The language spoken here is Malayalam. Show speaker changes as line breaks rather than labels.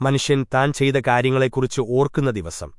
മനുഷ്യൻ താൻ ചെയ്ത കാര്യങ്ങളെക്കുറിച്ച് ഓർക്കുന്ന ദിവസം.